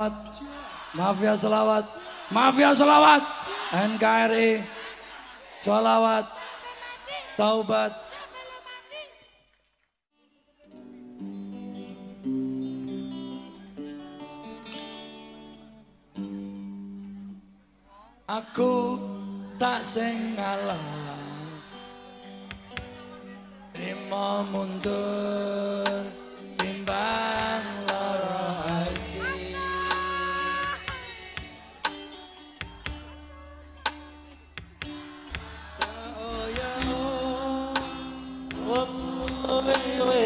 Mafia selawat, mafia selawat, NKRI, selawat, taubat. Aku tak sing ngalah, Rimo mundur,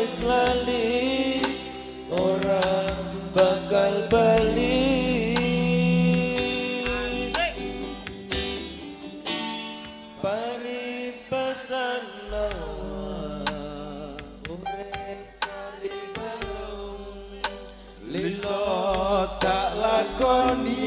wis lali ora bakal bali. Kari sarung lilo tak lakoni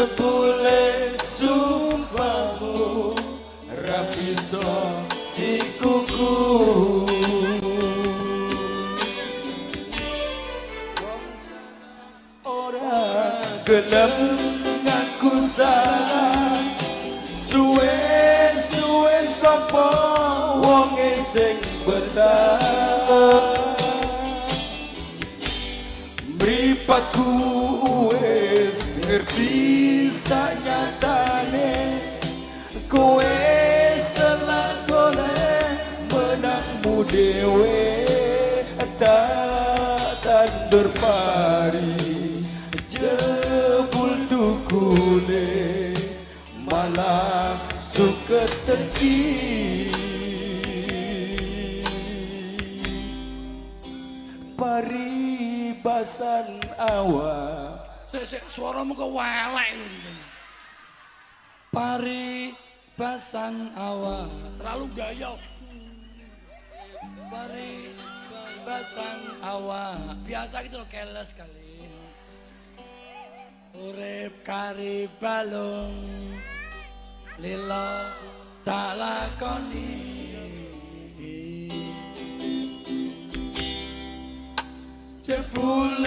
jebule sumpahmu rapiso dikuku. Ora gelem ngaku salah. Suwe suwe sapa wonge sing betah sanyatane kowe selakone menangmu dewe tak tandur pari jebul dukune malah suka teki. Paribasan awak Sik suaramu kok welek. Pari basan awak terlalu gaya. Pari basan awak biasa gitu loh keles kali. Urip kari balung lilo tak lakoni. Jebule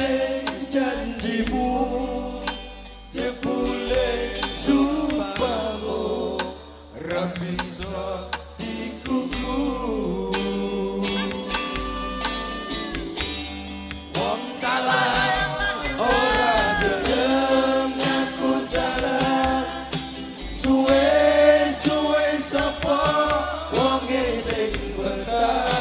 can't say you were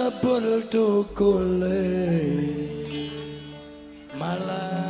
sebelum tukule malam